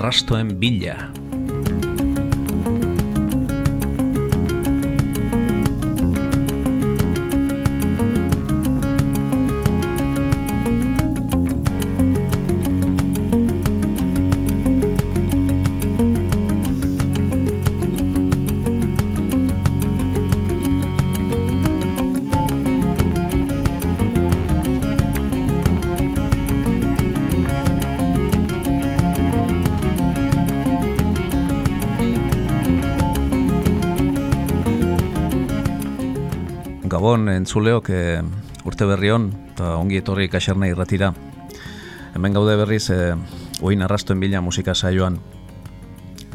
arrastoen bila. Gabon entzuleok e, urte berri hon eta ongi etorri kaserna irratira. Hemen gaude berriz e, oin arrastoen bila musika saioan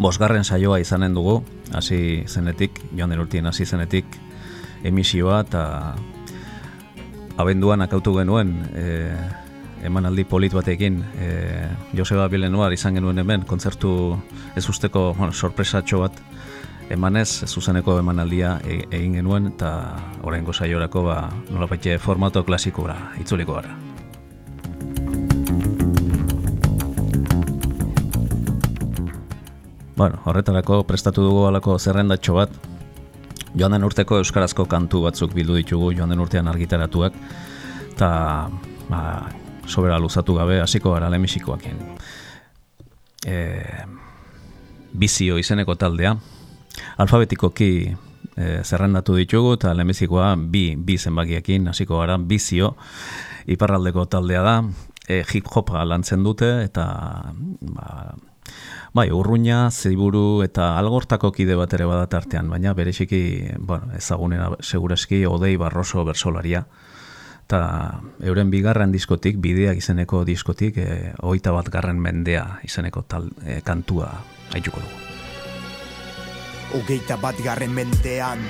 bosgarren saioa izanen dugu, hasi zenetik, joan den urtien hasi zenetik emisioa eta abenduan akautu genuen e, emanaldi polit batekin e, Joseba Bilenuar izan genuen hemen, kontzertu ez usteko bueno, sorpresatxo bat emanez, zuzeneko emanaldia e, egin genuen, eta orain saiorako ba, nola baite formato klasikora, itzuliko gara. Bueno, horretarako prestatu dugu alako zerrendatxo bat, joan den urteko euskarazko kantu batzuk bildu ditugu, joan den urtean argitaratuak, eta ba, sobera luzatu gabe, hasiko gara lemisikoakin. E, bizio izeneko taldea, alfabetikoki e, zerrendatu ditugu eta lehenbizikoa bi, bi zenbakiekin hasiko gara bizio iparraldeko taldea da e, hip hopa lantzen dute eta ba, bai, urruña, ziburu eta algortako kide bat ere badat artean, baina bereziki bueno, ezagunera segureski odei barroso bersolaria eta euren bigarren diskotik, bideak izeneko diskotik, e, oita bat garren mendea izeneko tal, e, kantua haituko dugu. Ogeita bat garren mentean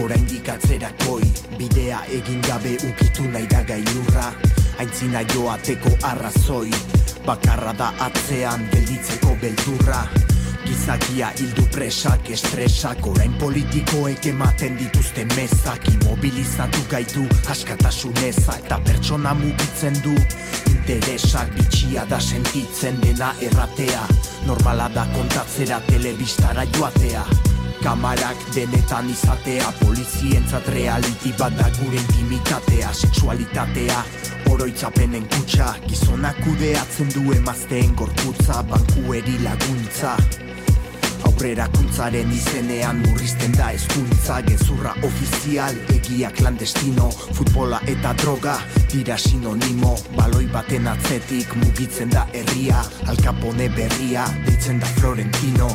Orain dikatzerakoi Bidea egin gabe ukitu nahi da gailurra. Aintzina joateko arrazoi Bakarra da atzean gelditzeko beldurra. Gizakia hildu presak, estresak Orain politikoek ematen dituzte mezak Imobilizatu gaitu askatasuneza Eta pertsona mugitzen du. Interesak bitxia da sentitzen dena erratea. Normala da kontatzera telebistara joatea Kamarak denetan izatea Polizientzat reality bat da gure intimitatea Sexualitatea oroitzapenen kutsa Gizonak kudeatzen du emazteen gorputza Bankueri laguntza. Aurrera kuntzaren izenean murrizten da ezkuntza Gezurra ofizial, egia klandestino Futbola eta droga dira sinonimo. Baloi baten atzetik mugitzen da herria Alkapone berria, ditzen da Florentino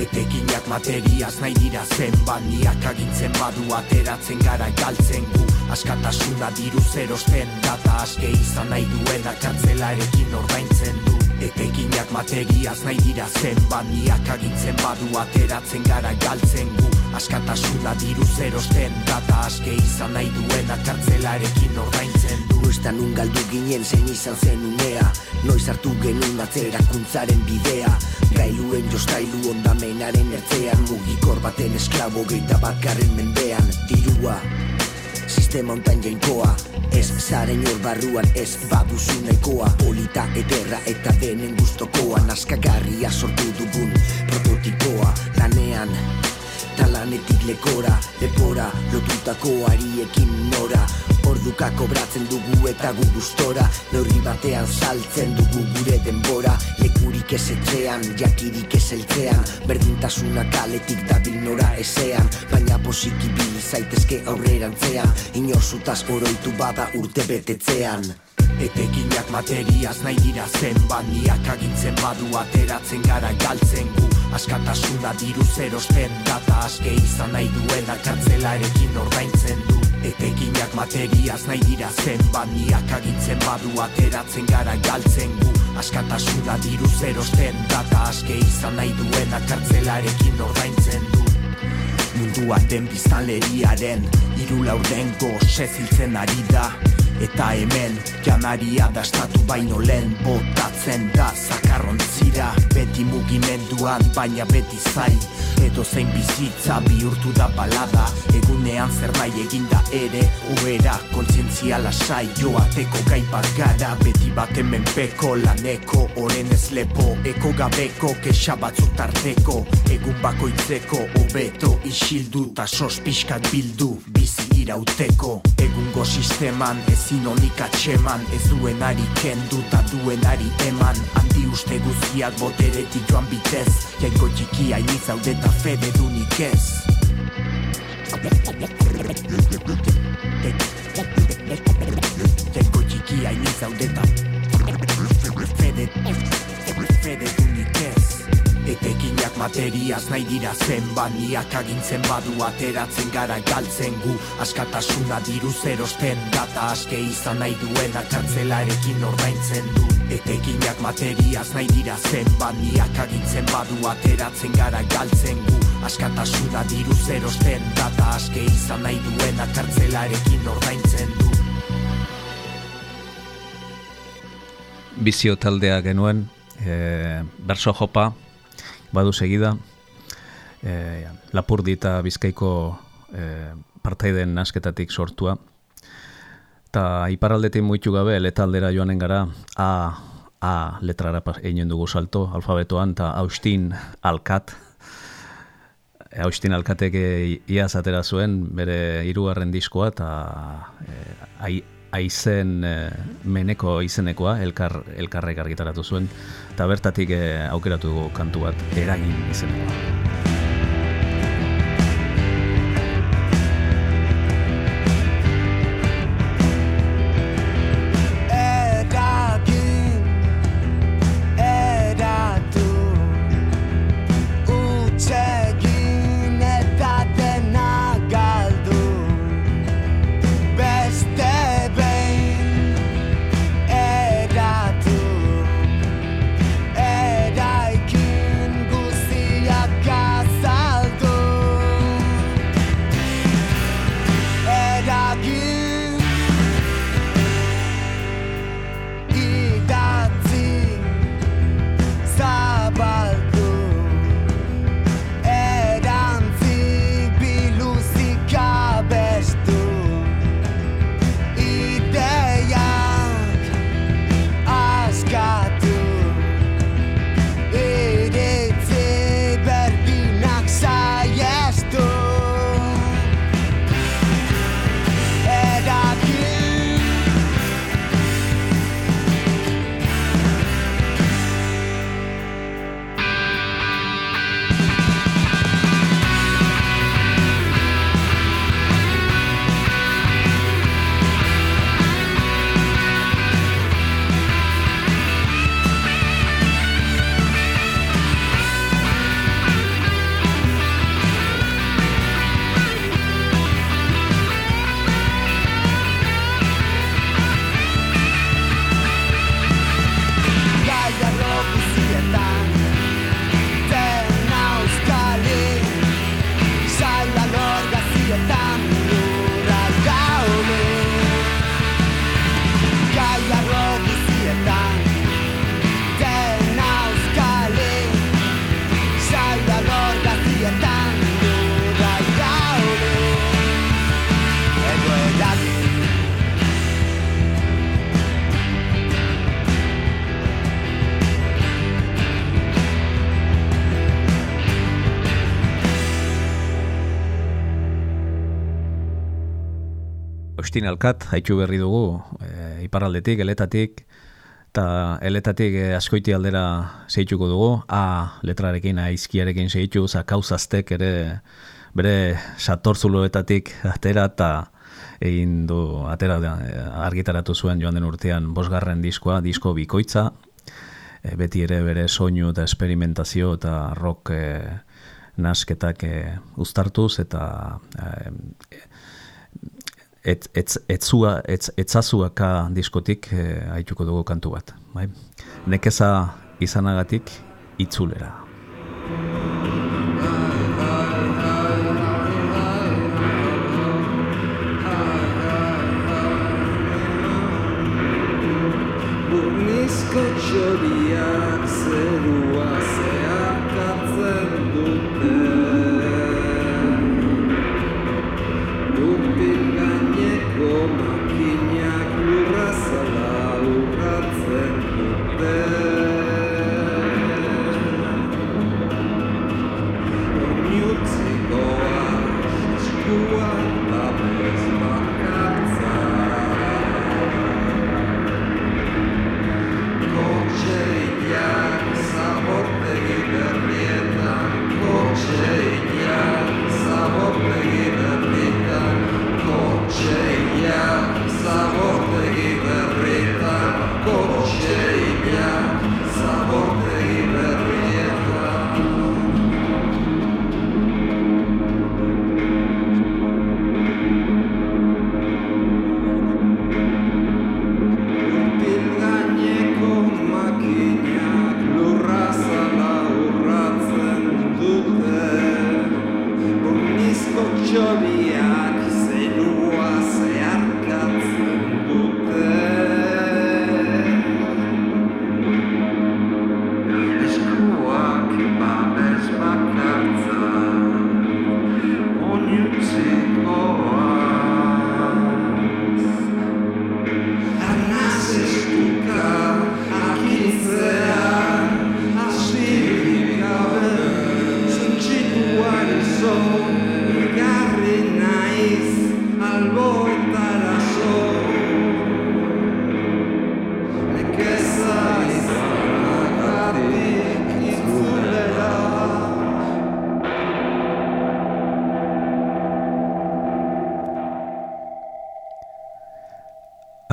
Etekinak materiaz nahi dira zen Baniak agintzen badu ateratzen gara galtzen gu. Askatasuna diru zerosten Data aske izan nahi duena kartzelarekin ordaintzen du. Etekinak materiaz nahi dira zen Baniak agintzen badu ateratzen gara galtzen gu Askatasuna diru zerosten Data aske izan nahi duena kartzelarekin ordaintzen. Du Estan nun galdu ginen zen izan zen unea Noiz hartu genuen atzerakuntzaren bidea. Gailuen jostailu ondamenaren ertzean Mugikor baten esklabo geita bakarren mendean. Dirua, sistema ontan jainkoa. Ez zaren hor barruan ez baduzu nahikoa. Polita ederra eta denen guztokoa Naskagarria sortu dugun prototipoa Lanean, talanetik lekora Lepora, lotutako ariekin nora. Orduka kobratzen dugu eta gu gustora Neurri batean saltzen dugu gure denbora. Lekurik ez etzean, jakirik ez eltzean Berdintasuna kaletik dabil nora ezean. Baina posiki bil zaitezke aurrerantzean Inorzutaz oroitu bada urte betetzean. Etekinak materiaz nahi dira zen Baniak agintzen badu ateratzen gara galtzen gu Askatasuna diru zerosten Data aske izan nahi duena kartzelarekin ordaintzen du. Etekinak materiaz nahi dira zen Baniak agintzen badu ateratzen gara galtzen gu. Askatasuna diru zerosten Data aske izan nahi duena kartzelarekin ordaintzen du. Mundua den biztanleriaren Iru laurden zeziltzen ari da Eta hemen janaria dastatu baino lehen botatzen da zakarrontzira. Beti mugimenduan baina beti zai Edo zein bizitza bihurtu da balada. Egunean zer nahi eginda ere Uera kontzientzia lasai joateko gai gara. Beti baten menpeko laneko Oren ez lepo. Eko gabeko Kexa batzuk tarteko. Egun bakoitzeko Obeto isildu ta sos bildu Bizi irauteko. Egungo sisteman ezin honik atxeman. Ez duenari kendu ta duenari eman. Handi uste guztiak boteretik joan bitez. Jainko txiki hain izaudeta fede dunik ez Jainko txiki hain izaudeta fede, fede dunik ez Etekinak materiaz nahi dira zen baniak agintzen badu ateratzen gara galtzen gu. Askatasuna diru zerosten data aske izan nahi duena kartzelarekin ordaintzen du. Etekinak materiaz nahi dira zen baniak agintzen badu ateratzen gara galtzen gu. Askatasuna diru zerosten data aske izan nahi duena kartzelarekin ordaintzen du. Bizio taldea genuen, e, berso jopa, badu segida. E, Lapurdi eta Bizkaiko e, partaiden nasketatik sortua. Eta iparaldetik muitu gabe letaldera joanen gara A, A letrara egin dugu salto alfabetoan eta Austin Alkat Austin Alkatek iaz atera zuen bere hirugarren diskoa eta e, aizen e, meneko izenekoa elkar, elkarrek argitaratu zuen eta bertatik e, aukeratu kantu bat eragin izenekoa. Agustin Alkat, haitu berri dugu, e, iparraldetik, eletatik, eta eletatik e, askoiti aldera zeituko dugu, A letrarekin, A izkiarekin zeitu, za ere bere satorzuloetatik atera eta egin du atera e, argitaratu zuen joan den urtean bosgarren diskoa, disko bikoitza, e, beti ere bere soinu eta esperimentazio eta rock e, nasketak e, uztartuz eta e, et, et, etzua, et, etzazuaka diskotik e, haituko dugu kantu bat. Bai? Nekeza izanagatik itzulera. Burnizko txoriak zerua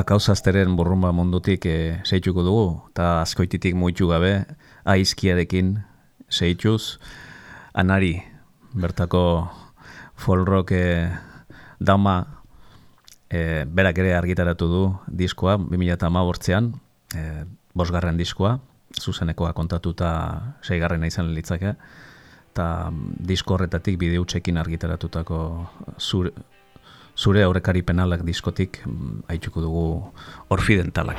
akauzazteren burrumba mundutik e, zeituko dugu, eta azkoititik muitu gabe, aizkiarekin zeituz, anari, bertako folrock e, dama, e, berak ere argitaratu du diskoa, 2008an, e, bosgarren diskoa, zuzenekoa kontatuta seigarrena izan litzake, eta disko horretatik bideutxekin argitaratutako zure, zure aurrekari penalak diskotik mm, haitzuko dugu orfidentalak.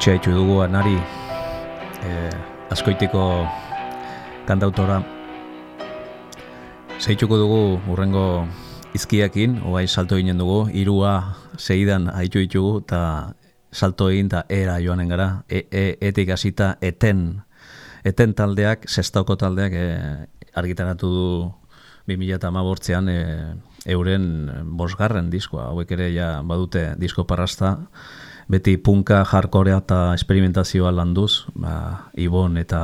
Haitu dugu anari eh, askoitiko kantautora. Zeituko dugu urrengo izkiakin, oai salto ginen dugu, irua segidan haitu ditugu, eta salto egin eta era joanen gara, e, e, etik hasita eten, eten taldeak, sestauko taldeak e, argitaratu du 2008an e, euren bosgarren diskoa, hauek ere ja badute disko parrasta, beti punka, jarkorea eta esperimentazioa landuz, ba, Ibon eta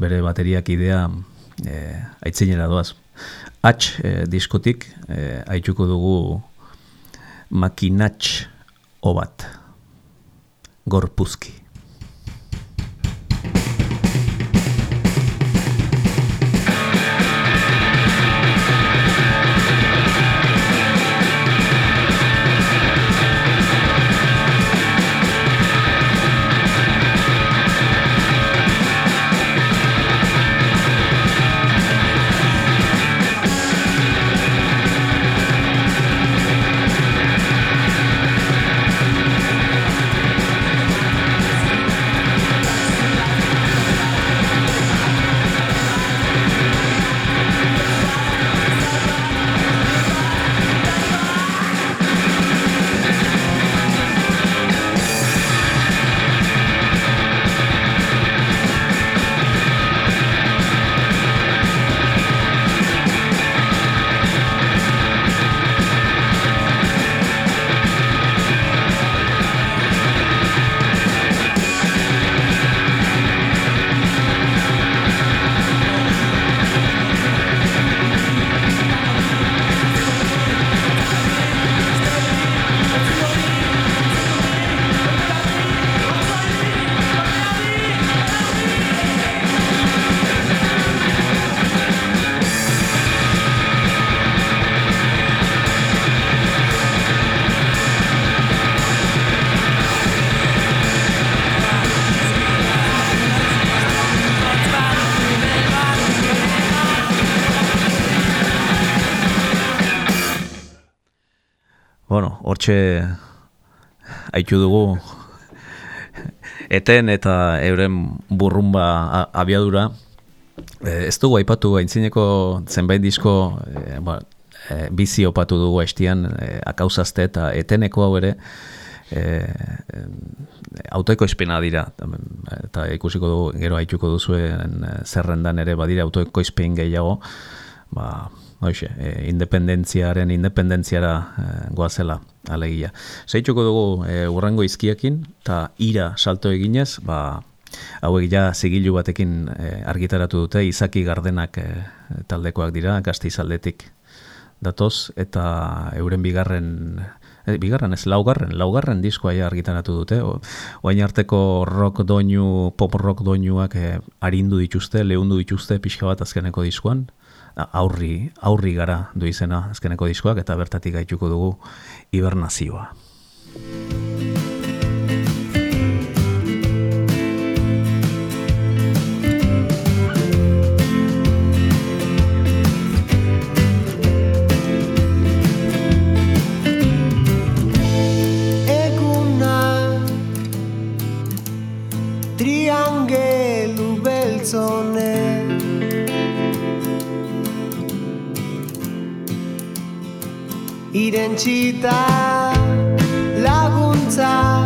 bere bateriak idea e, aitzinera doaz. H e, diskotik e, aitzuko dugu makinatx obat, gorpuzki. Hortxe haitu dugu. Eten eta euren burrumba abiadura. E, ez dugu aipatu aintzineko zenbait disko e, ba, e, bizi opatu dugu haiztian e, akauzazte eta eteneko hau ere. E, e, autoeko espena dira. Eta ikusiko dugu gero haituko duzuen zerrendan ere badira autoeko espen gehiago. Ba, Hoxe, e, independentziaren independentziara e, goazela alegia. Zeitzuko dugu e, urrengo izkiekin, eta ira salto eginez, ba, hauek ja zigilu batekin e, argitaratu dute, izaki gardenak e, taldekoak dira, gazti izaldetik datoz, eta euren bigarren, e, bigarren ez, laugarren, laugarren diskoa ja argitaratu dute, oain arteko rock doinu, pop rock doinuak e, arindu dituzte, lehundu dituzte pixka bat azkeneko diskoan, aurri, aurri gara du izena azkeneko diskoak eta bertatik gaituko dugu hibernazioa. Irentsita laguntza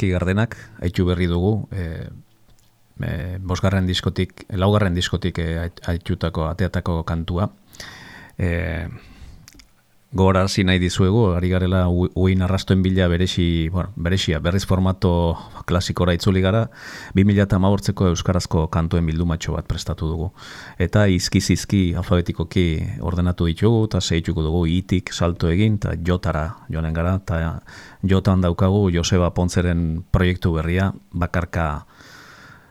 Izaki Gardenak, haitu berri dugu, e, e, bosgarren diskotik, laugarren diskotik e, haitutako, ateatako kantua. E, Gogorarazi nahi dizuegu, ari garela ui- uin arrastoen bila beresi, bueno, beresia, berriz formato klasikora itzuli gara, 2008ko euskarazko kantuen bildumatxo bat prestatu dugu. Eta izki-zizki alfabetikoki ordenatu ditugu, eta zehituko dugu itik salto egin, eta jotara joanen gara, eta jotan daukagu Joseba Pontzeren proiektu berria, bakarka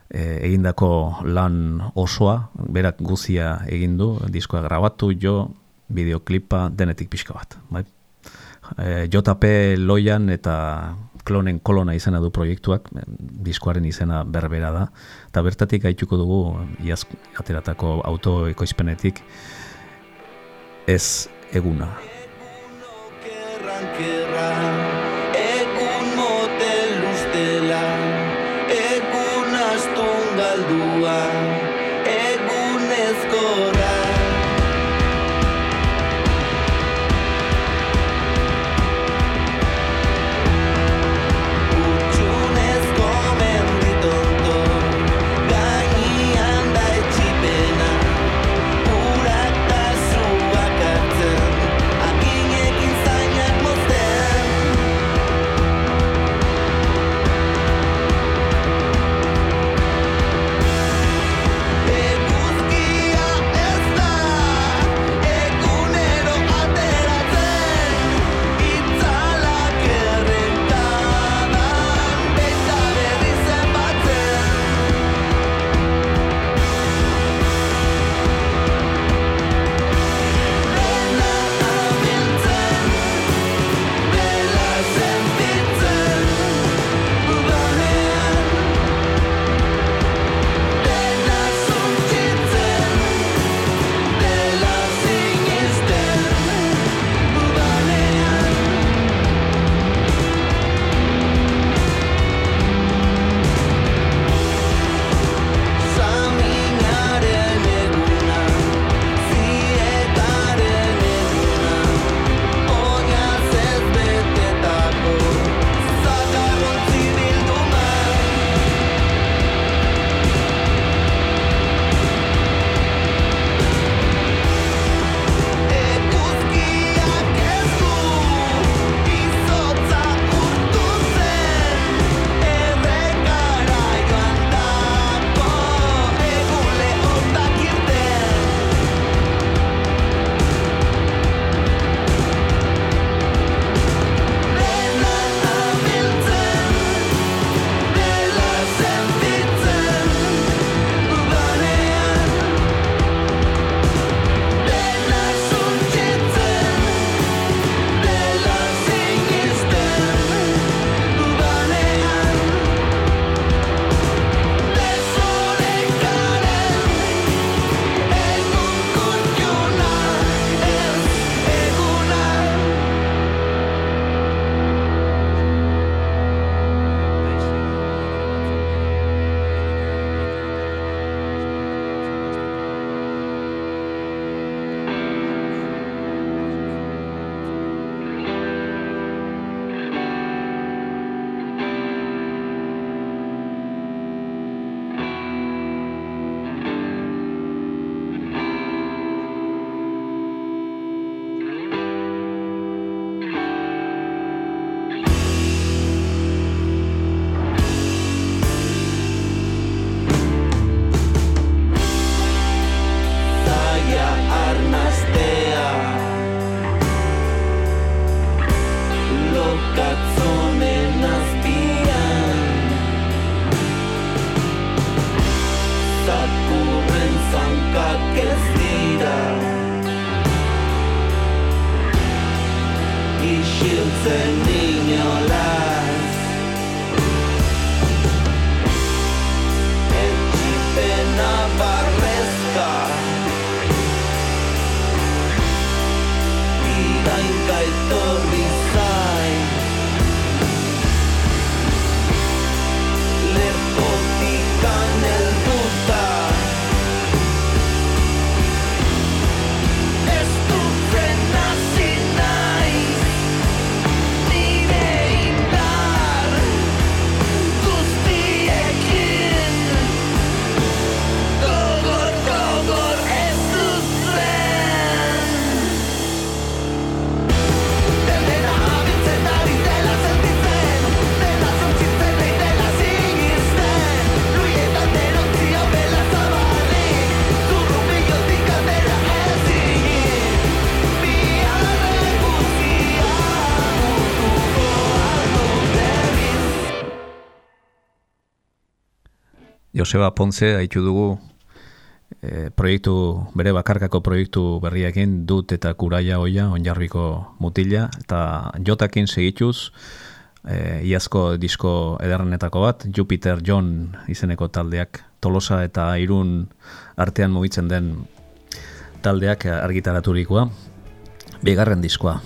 e, egindako lan osoa, berak guzia egin du, diskoa grabatu, jo, bideoklipa denetik pixka bat. Bai? E, JP Loian eta klonen kolona izena du proiektuak, e, diskoaren izena berbera da, eta bertatik gaituko dugu iaz ateratako autoekoizpenetik ez eguna. Egun motel ustela, egun astun galdua, Joseba Ponce haitu dugu e, proiektu, bere bakarkako proiektu berriakin dut eta kuraia hoia, onjarbiko mutila, eta jotakin segituz, e, iazko disko ederrenetako bat, Jupiter John izeneko taldeak, tolosa eta irun artean mugitzen den taldeak argitaraturikoa, bigarren diskoa.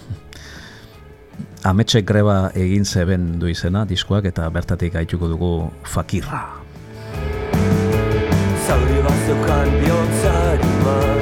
Ametsek greba egin zeben du izena diskoak eta bertatik haituko dugu fakirra. Zauri bat zeukan bihotzarima Etxera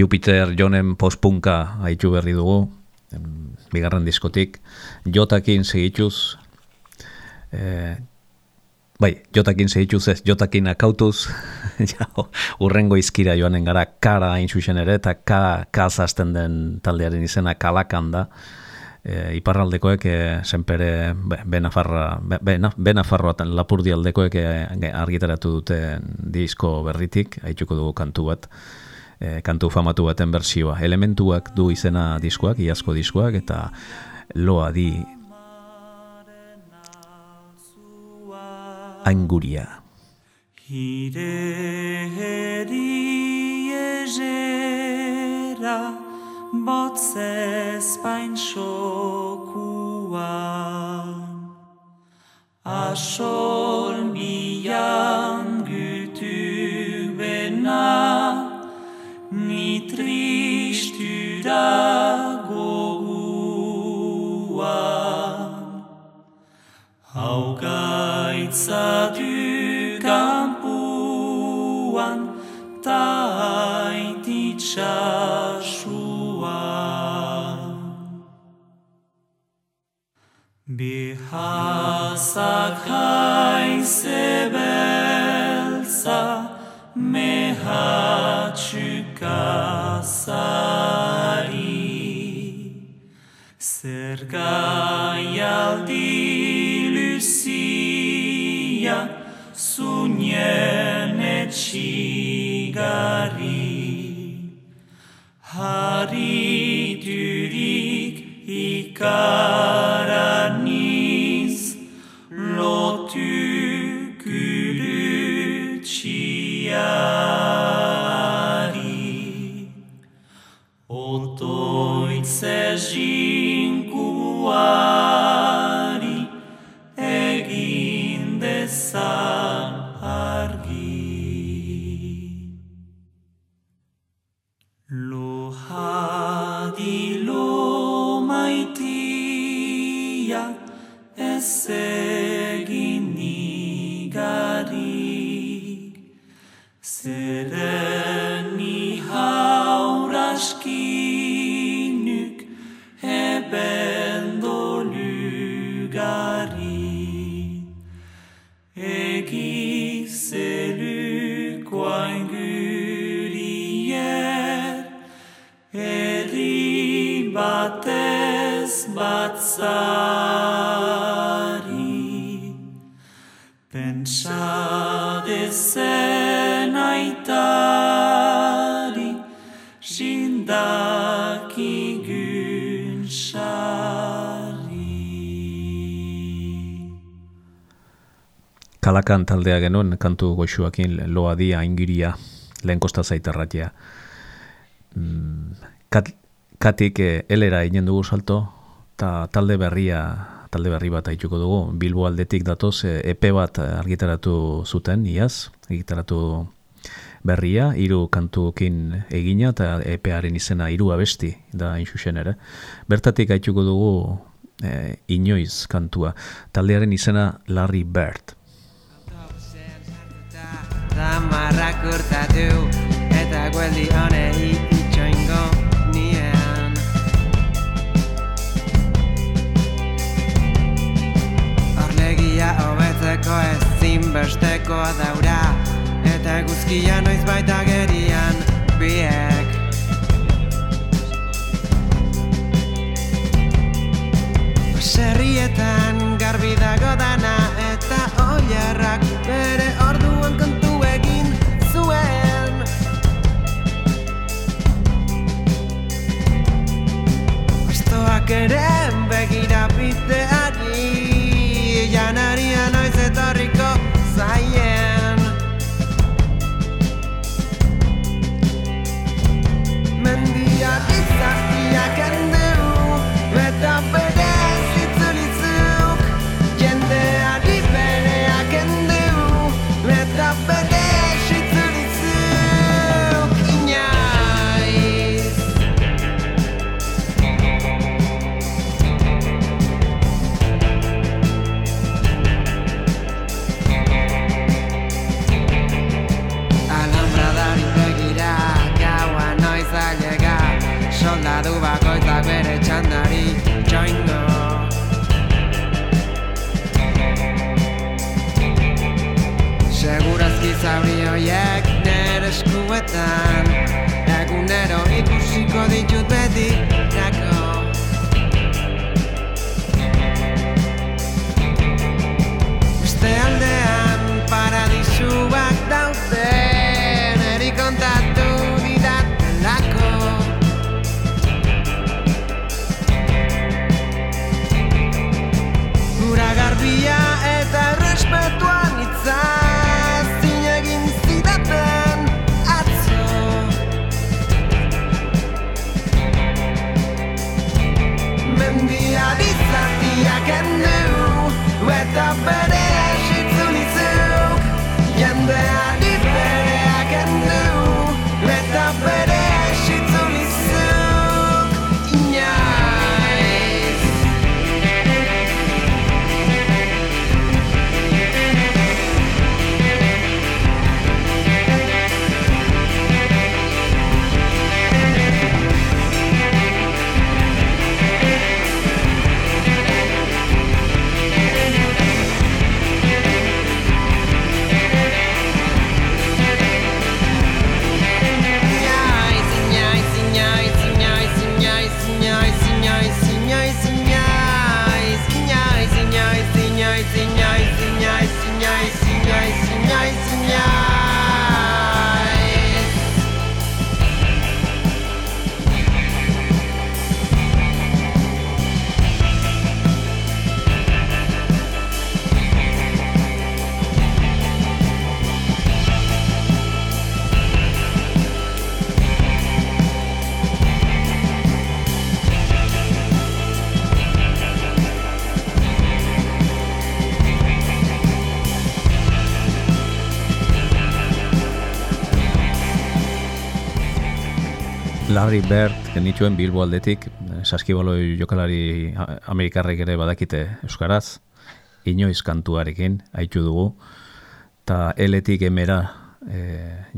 Jupiter Jonen postpunka haitu berri dugu, bigarren diskotik, jotakin segituz, e, bai, jotakin segituz ez, jotakin akautuz, ja, urrengo izkira joanen gara, kara hain zuzen ere, eta ka, ka zazten den taldearen izena kalakan da, e, iparraldekoek e, senpere be, Benafarra, be, Bena- Benafarroa Lapurdi aldekoek e, argitaratu duten disko berritik, haituko dugu kantu bat, e, kantu famatu baten bersioa. Elementuak du izena diskoak, iazko diskoak, eta loa di ainguria. Hireri ezera botzez bain sokua Asol bian gütu bena gogua Hau gaitzatu kampuan ta itxasuan. Bihazak haize beltza mehatxukazari. Zer gaialdi luzia zunien etxigari. Hariturik ikaraniz Kalakan taldea genuen kantu goxuakin loa dia aingiria lehen kosta zaiterratia. Mm, kat, katik eh, elera inen dugu salto, eta talde berria, talde berri bat haituko dugu. Bilbo aldetik datoz, eh, EP bat argitaratu zuten, iaz, argitaratu berria, hiru kantukin egina, eta EParen izena hiru abesti, da inxusen ere. Bertatik haituko dugu eh, inoiz kantua. Taldearen izena Larry Bird. Zamarrak urtatu eta gueldi honei itxoingo nien. Orlegia hobetzeko ezinbestekoa daura Eta eguzkia noiz baita gerian biek. Serrietan zauri hoiek nere eskuetan. Egunero ikusiko ditut beti. Larry Bird genituen Bilbo aldetik, saskibaloi jokalari amerikarrek ere badakite euskaraz, inoiz kantuarekin, haitu dugu, eta eletik emera e,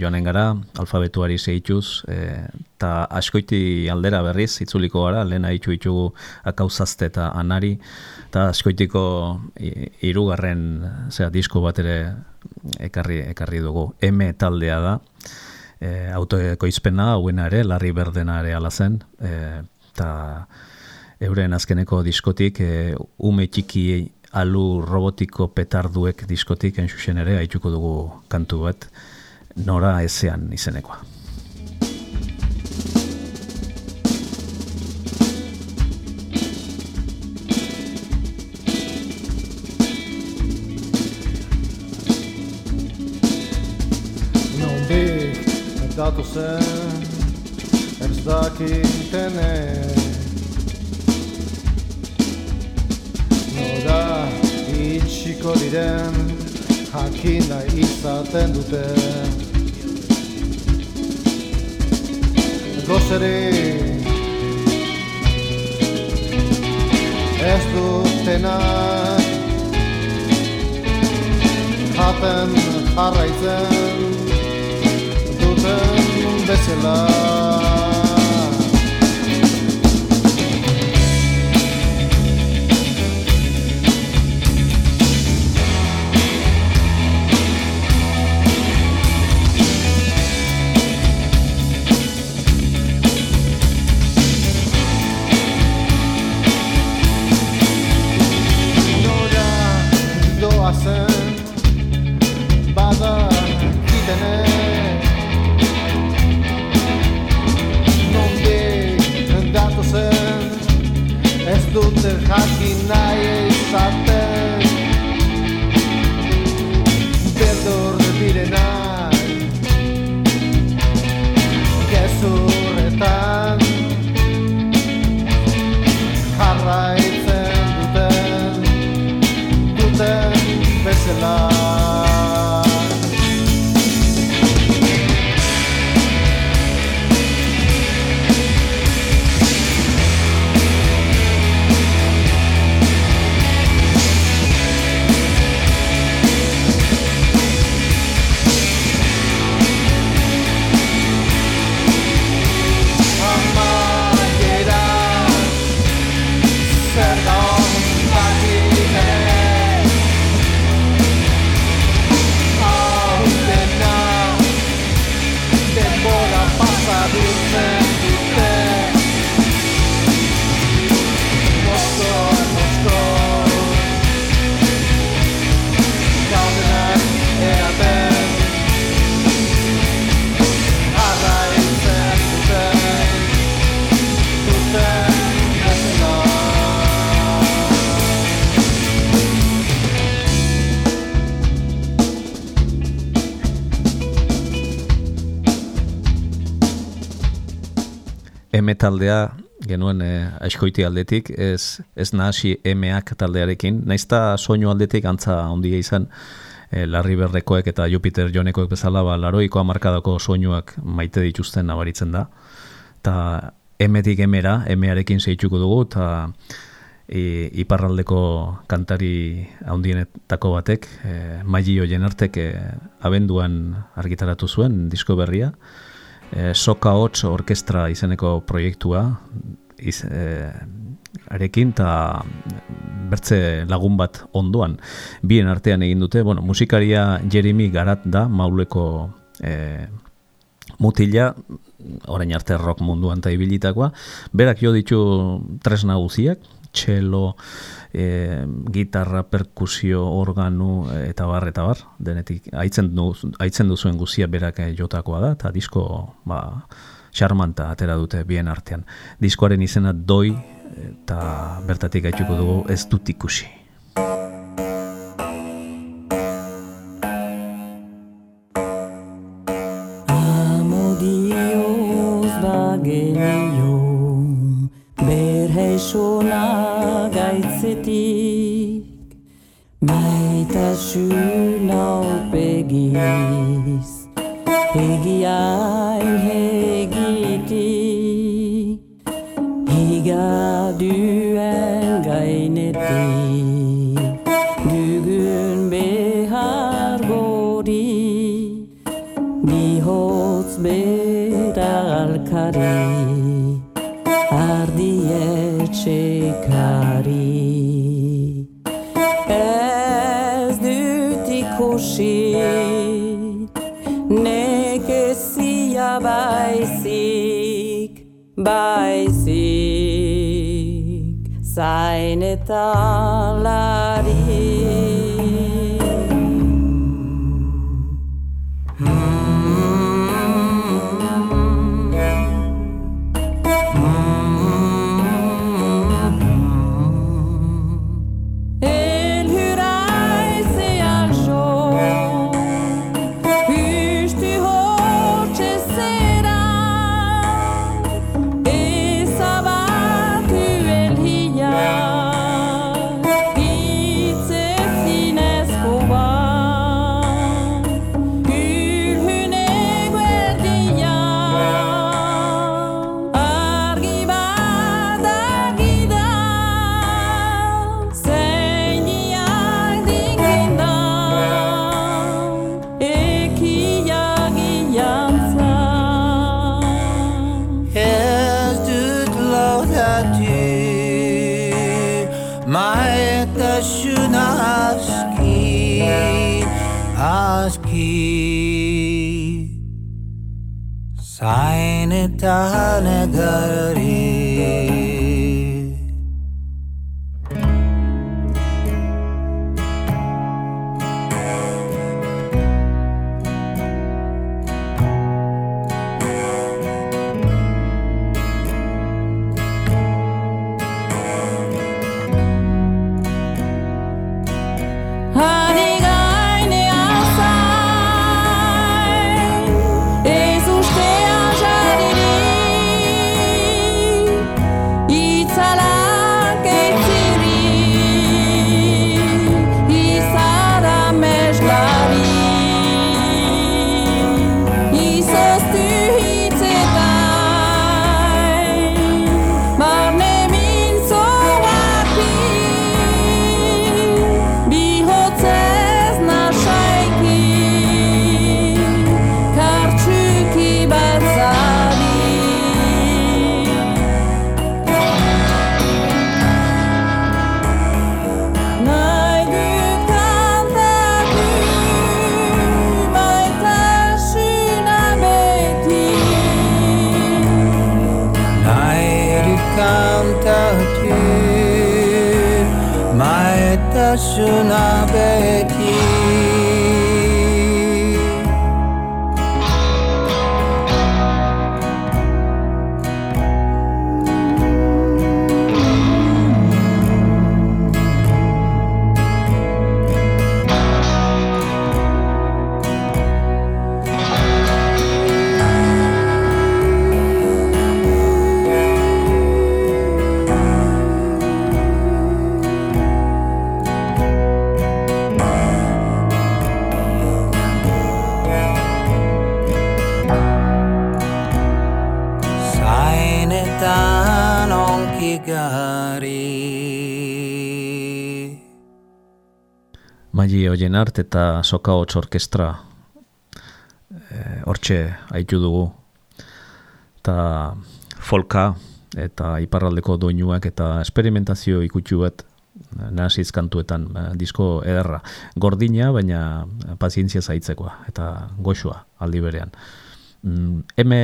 joanen gara, alfabetuari zehituz, eta askoiti aldera berriz, itzuliko gara, lehen haitu ditugu akauzazte eta anari, eta askoitiko hirugarren zera, disko bat ere ekarri, ekarri dugu. M taldea da, e, autoekoizpena, hauena ere, larri berdena ere ala zen, eta euren azkeneko diskotik, e, ume txiki alu robotiko petarduek diskotik, enxusen ere, haituko dugu kantu bat, nora ezean izenekoa. Datu zen Ez dakitene Nora itxiko diren Jakina izaten dute. Gozeri Ez dutenak jaten jarraitzen duten bezala Nora ez dute M taldea genuen e, aizkoiti aldetik, ez, ez nahasi M-ak taldearekin, naizta soinu aldetik antza ondia izan, e, Larry Berrekoek eta Jupiter Jonekoek bezala, ba, laroiko amarkadako soinuak maite dituzten nabaritzen da. Ta M-etik M-era, M-arekin zeitzuko dugu, eta e, iparraldeko kantari handienetako batek, e, Maggio Jenartek e, abenduan argitaratu zuen disko berria, e, Soka Hots Orkestra izeneko proiektua iz, e, arekin eta bertze lagun bat ondoan. Bien artean egin dute, bueno, musikaria Jeremy Garat da mauleko e, mutila. Orain arte rock munduan eta ibilitakoa. Berak jo ditu tresna guziak txelo, e, gitarra, perkusio, organu e, eta bar, eta bar, denetik aitzen, du, aitzen duzuen guzia berak eh, jotakoa da, eta disko ba, xarmanta atera dute bien artean. Diskoaren izena doi eta bertatik gaituko dugu ez dut ikusi. Gaitzetik Maitasun aupegiz Egiain ikusi Nekezia baizik, baizik. Zain eta lari Oienart eta Soka Hots Orkestra eh, hortxe haitu dugu. Ta folka eta iparraldeko doinuak eta esperimentazio ikutsu bat eh, nahasiz kantuetan eh, disko ederra. Gordina, baina pazientzia zaitzekoa eta goxua aldi berean. Mm, eme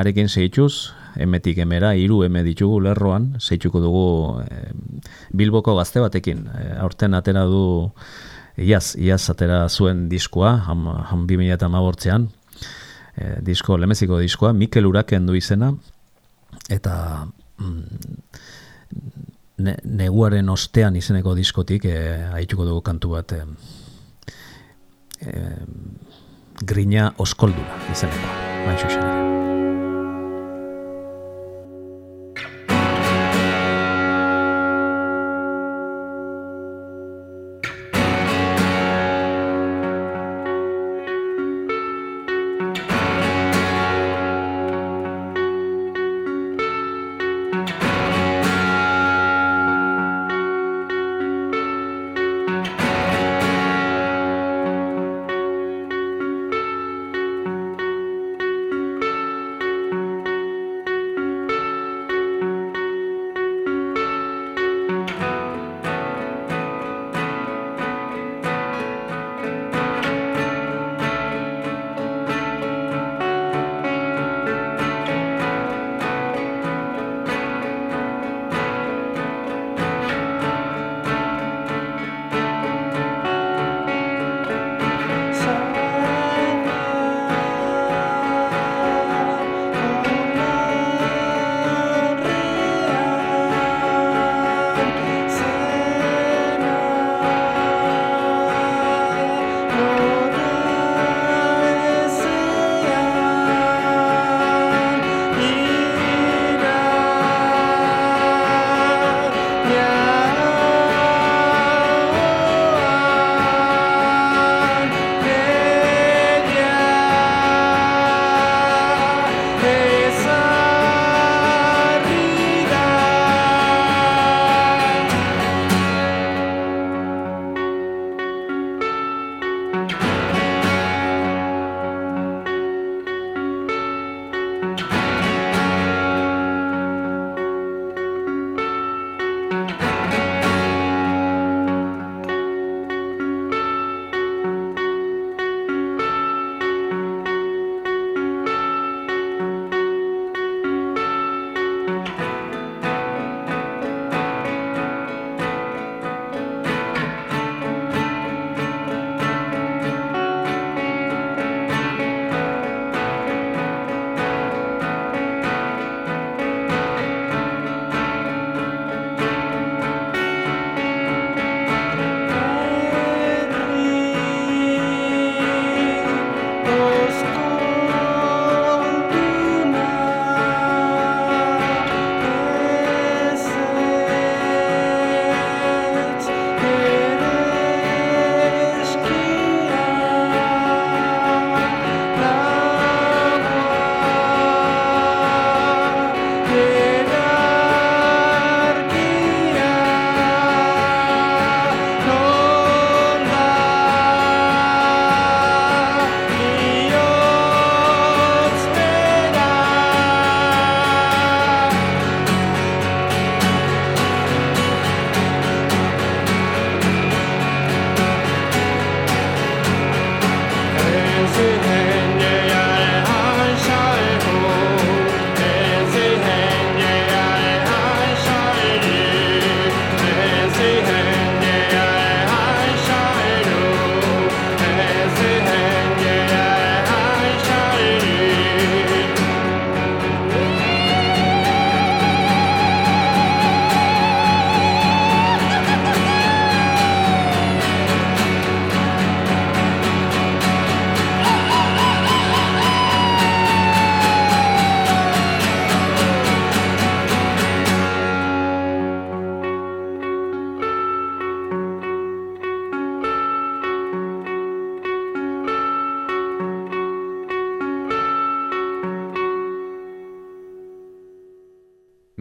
arekin zehituz, emetik emera, hiru eme ditugu lerroan, zehituko dugu eh, Bilboko gazte batekin. Eh, aurten atera du Iaz, iaz atera zuen diskoa, ham, ham 2008an, e, disko, lemeziko diskoa, Mikel Uraken du izena, eta mm, ne, neguaren ostean izeneko diskotik e, haituko dugu kantu bat e, e, grina oskoldura izeneko, hain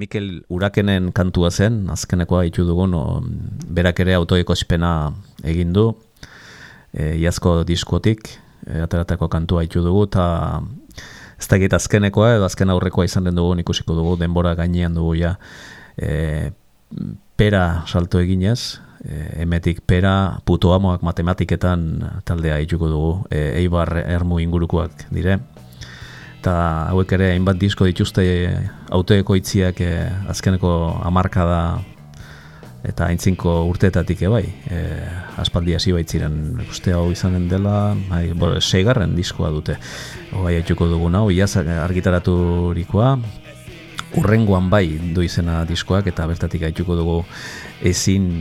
Mikel Urakenen kantua zen, azkenekoa ditu dugun, o, berak ere autoekoizpena egin du, e, iazko diskotik, e, ateratako kantua ditu dugu, eta ez da azkenekoa, edo azken aurrekoa izan den dugu, ikusiko dugu, denbora gainean dugu ja, e, pera salto eginez, e, emetik pera puto amoak matematiketan taldea dituko dugu, e, eibar ermu ingurukoak dire, eta hauek ere hainbat disko dituzte autoekoitziak e, azkeneko hamarkada eta aintzinko urteetatik ebai. E, aspaldi hasi baitziren uste hau izanen dela, bai, bo, seigarren diskoa dute. Hoi haituko dugun hau, iaz argitaraturikoa, urrengoan bai du izena diskoak eta bertatik haituko dugu ezin,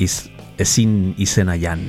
iz, ezin izena jan.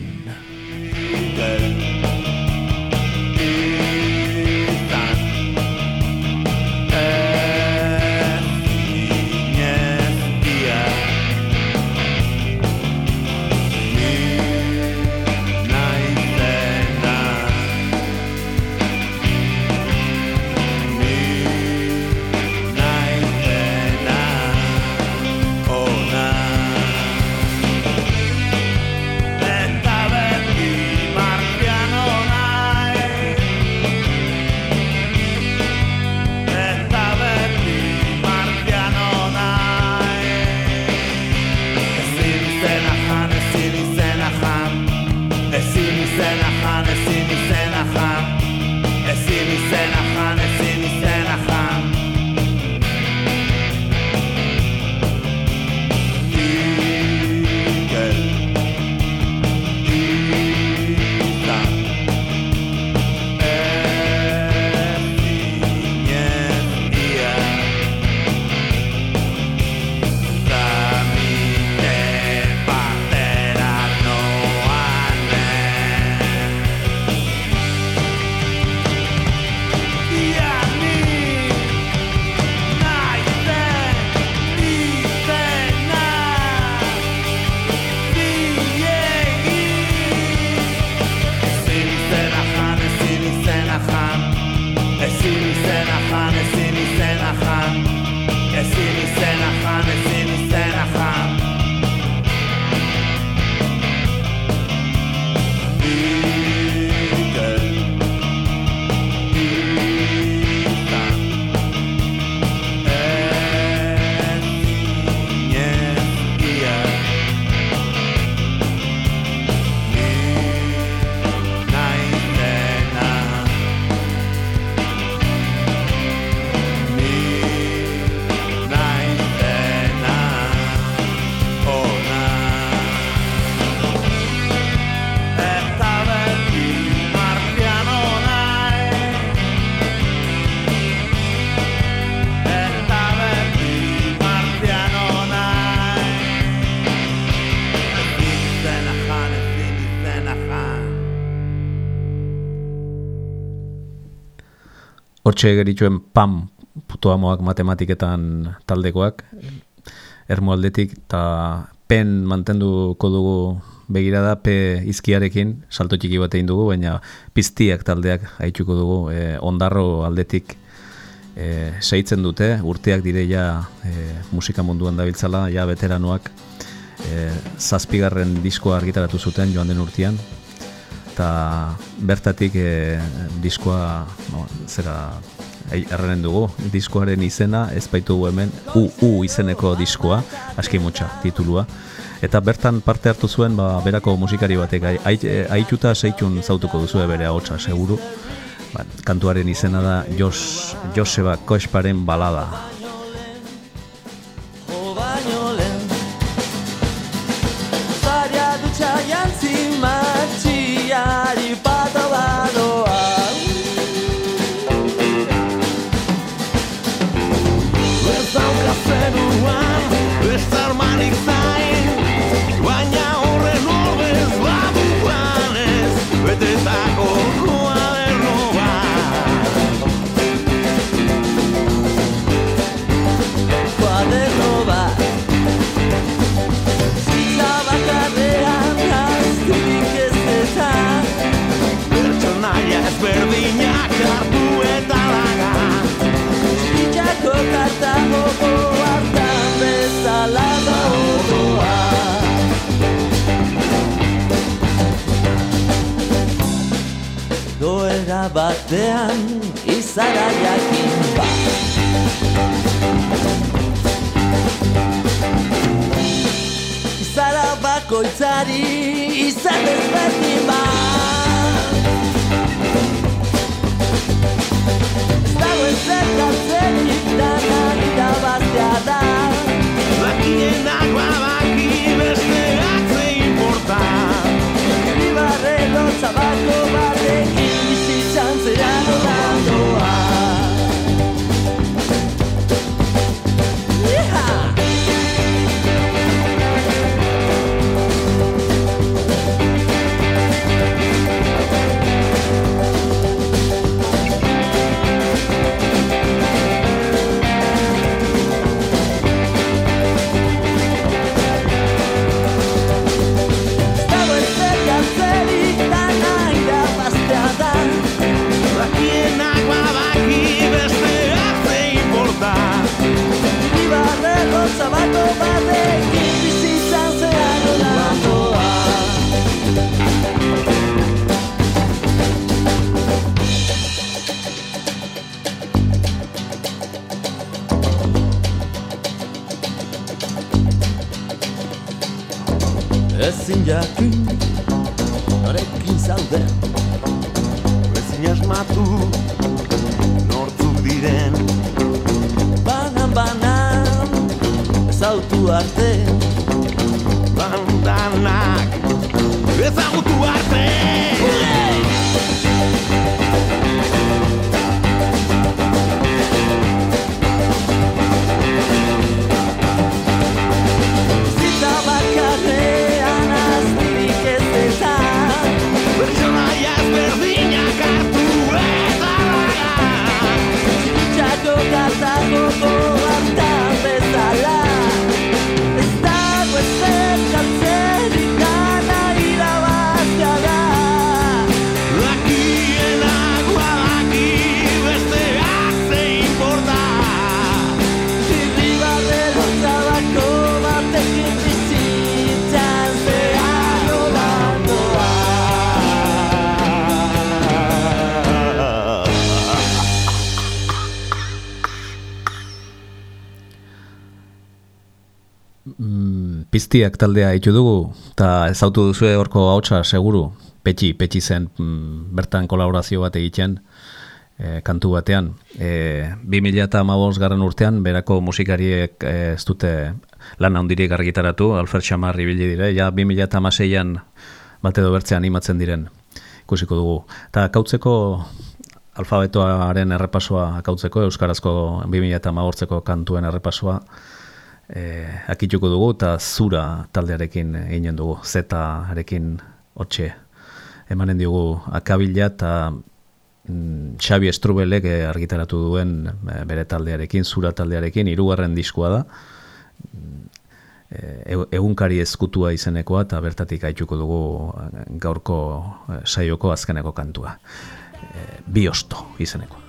Hortxe gerituen pam putoamoak matematiketan taldekoak, ermo aldetik, eta pen mantenduko dugu begirada, pe izkiarekin, salto txiki bat egin dugu, baina piztiak taldeak haituko dugu, e, ondarro aldetik e, seitzen dute, urteak dire ja e, musika munduan dabiltzala, ja veteranoak, e, zazpigarren diskoa argitaratu zuten joan den urtean, eta bertatik e, diskoa no, zera ei, dugu, diskoaren izena ez baitugu hemen U, U izeneko diskoa, aski mutxa titulua. Eta bertan parte hartu zuen ba, berako musikari batek ai- ai- aituta seitun zautuko duzu bere ahotsa seguru. Ba, kantuaren izena da Jos, Joseba Koesparen balada batean izara jakin bat Izara bakoitzari izan ezberdin bat Ez dago ezer irabaztea da. Dakienak badaki besteak ze importa Ibarrero txabako batekin i serán volando a. Ezin jakin norekin zauden Ezin asmatu nortzuk diren. Banan banan ezautu arte. Bandanak ezagutu arte Piztiak taldea ditu dugu, eta ezautu duzue horko hautsa seguru, petxi, petxi zen mm, bertan kolaborazio bat egiten e, kantu batean. E, 2000 eta garren urtean, berako musikariek e, ez dute lan handirik argitaratu, Alfred Xamar ibili dire, ja 2000 eta maseian bat edo bertzean animatzen diren ikusiko dugu. Eta kautzeko alfabetoaren errepasoa akautzeko, Euskarazko 2000 eta kantuen errepasoa, e, akituko dugu eta zura taldearekin eginen dugu, zetarekin hotxe emanen diogu akabila eta mm, Xabi Estrubelek eh, argitaratu duen eh, bere taldearekin, zura taldearekin, hirugarren diskoa da, Mm, eh, egunkari ezkutua izenekoa eta bertatik aituko dugu gaurko saioko azkeneko kantua. Eh, Biosto izenekoa.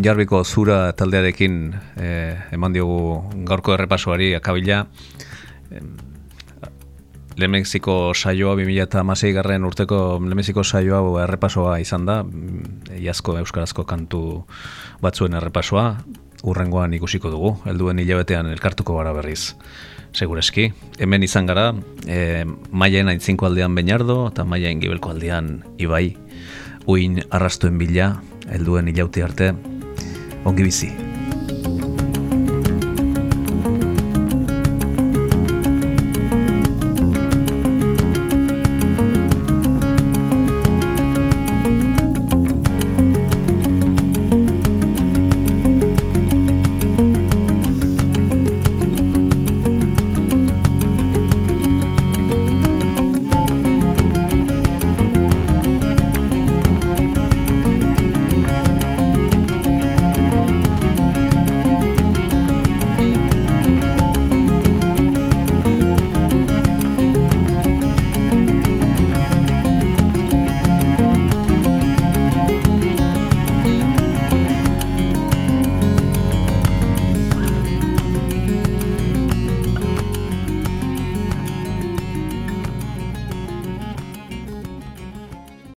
Onjarbiko zura taldearekin eh, eman diogu gaurko errepasoari akabila. Lemexiko saioa 2006 garren urteko Lemexiko saioa errepasoa izan da, mm, iazko euskarazko kantu batzuen errepasoa, urrengoan ikusiko dugu, helduen hilabetean elkartuko gara berriz. Segureski, hemen izan gara, e, maien aintzinko aldean Beñardo eta maien gibelko aldean Ibai, uin arrastuen bila, helduen hilauti arte, ongi bizi.